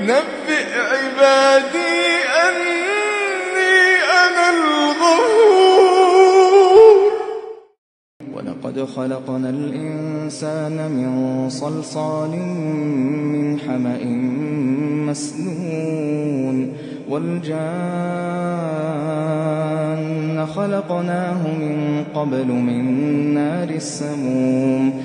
نبئ عبادي أني أنا الغفور. ولقد خلقنا الإنسان من صلصال من حمأ مسنون والجان خلقناه من قبل من نار السموم.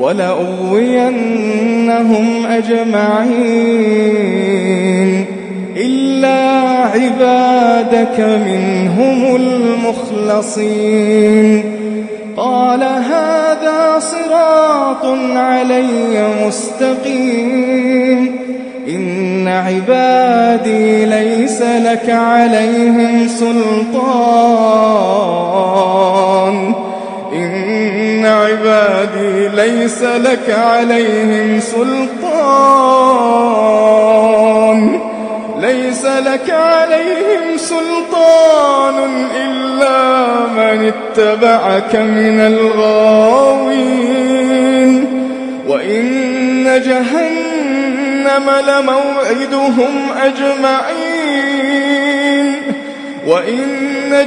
ولأغوينهم أجمعين إلا عبادك منهم المخلصين قال هذا صراط علي مستقيم إن عبادي ليس لك عليهم سلطان ليس لك عليهم سلطان. ليس لك عليهم سلطان إلا من اتبعك من الغاوين. وإن جهنم لموعدهم أجمعين. وإن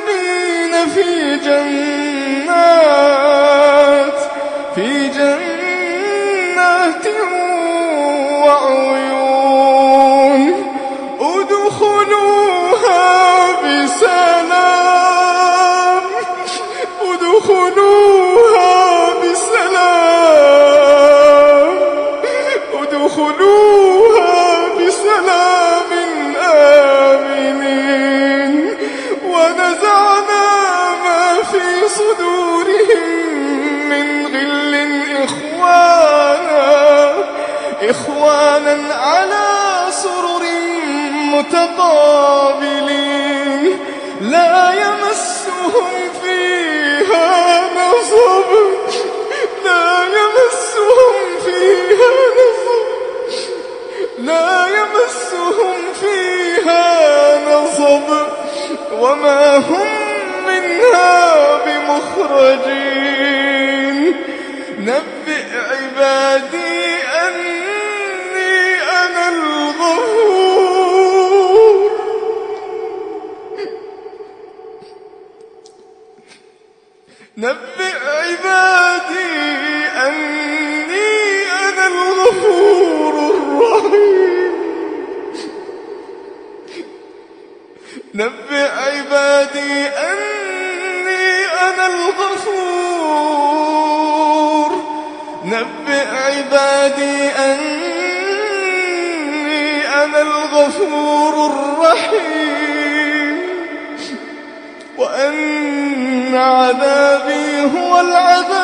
في جنات. إخوانا على سرر متقابلين لا يمسهم فيها نصب لا يمسهم فيها نصب لا يمسهم فيها نصب. وما هم منها بمخرجين. نبئ عبادي نبئ عبادي أني أنا الغفور. نبئ عبادي أني أنا الغفور الرحيم. وأن عذابي هو العذاب